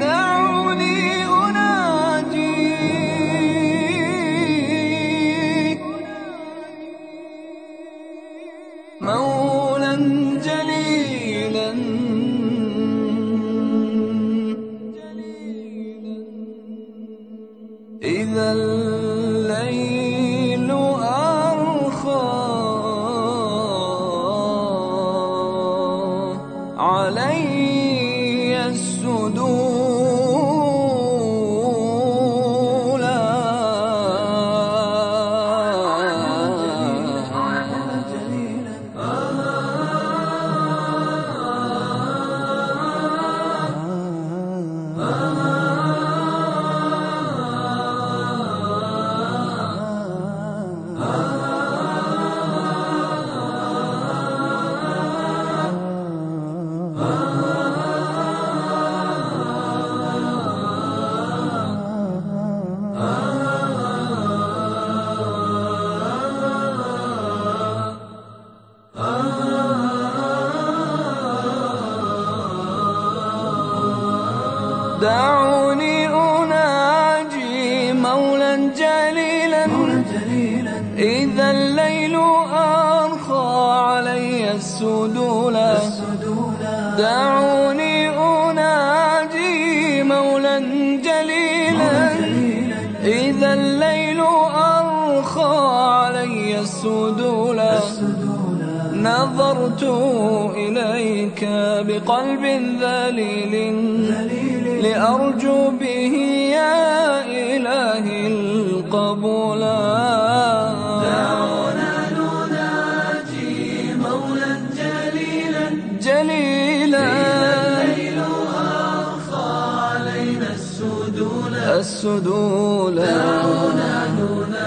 دعوني أناجي. مولا جليلا. دعوني أناجي مولا جليلا. إذا الليل أرخى علي السدولا دعوني أناجي مولا جليلا. إذا الليل أرخى علي السدولا نظرت إليك بقلب ذليل لأرجو به يا إلهي القبول. دعونا نناجي مولا جليلا. جليلا. السدول السدول دعونا نناجي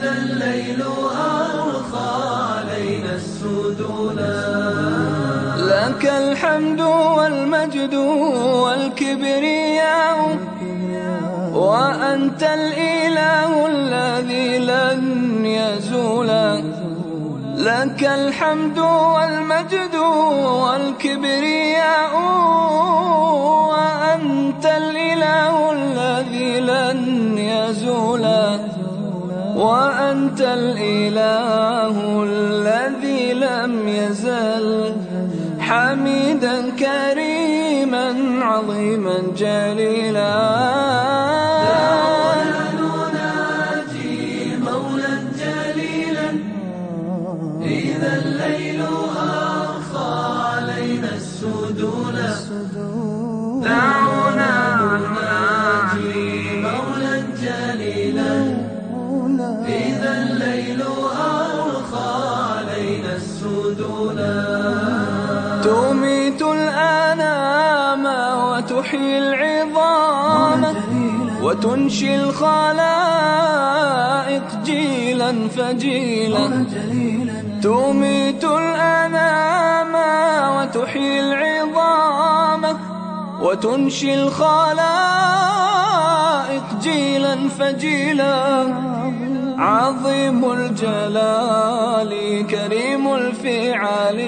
إذا الليل أرخى علينا السدول لك الحمد والمجد والكبرياء وأنت الإله الذي لن يزول. لك الحمد والمجد والكبرياء وأنت الإله الذي لن يزول. وأنت الإله الذي لم يزل حميدا كريما عظيما جليلا. الليل علينا تميت الأنام وتحيي العظام وتنشي الخلائق جيلا فجيلا. تميت الأنام وتحيي العظام وتنشي الخلائق جيلا فجيلا. عظيم الجلال كريم الفعال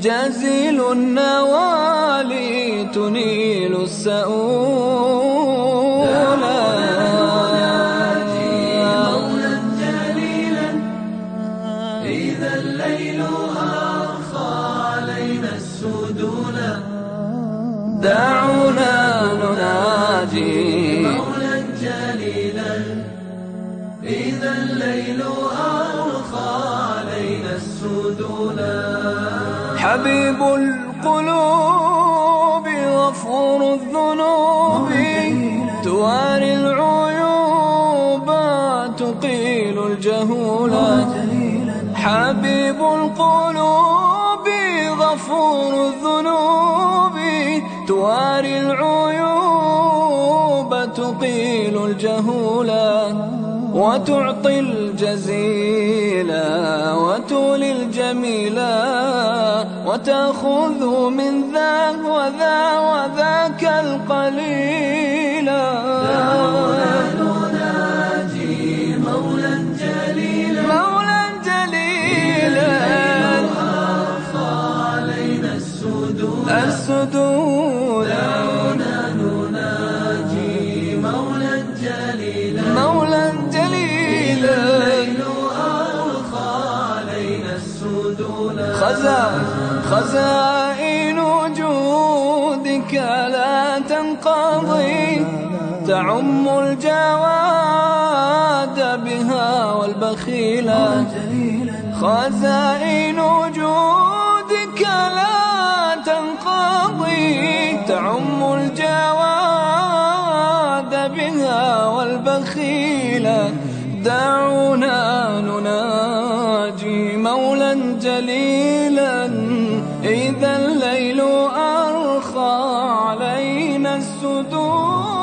جزيل النوال تنيل السؤول مولا جليلا إذا الليل علينا السدول دعونا نناجي. حبيب القلوب غفور الذنوب تواري العيوب تقيل الجهول. حبيب القلوب غفور الذنوب تواري العيوب تقيل الجهولا وتعطي الجزيلا وتولي الجميلا وتأخذ من ذا وذا وذاك القليلا دعونا نناجي مولا جليلا علينا السدود. خزائن وجودك لا تنقضي. تعم الجواد بها والبخيلا خزائن وجودك لا تنقضي. تعم الجواد بها والبخيلا دعونا نناجي مولا جليلا إذا الليل أرخى علينا السدولا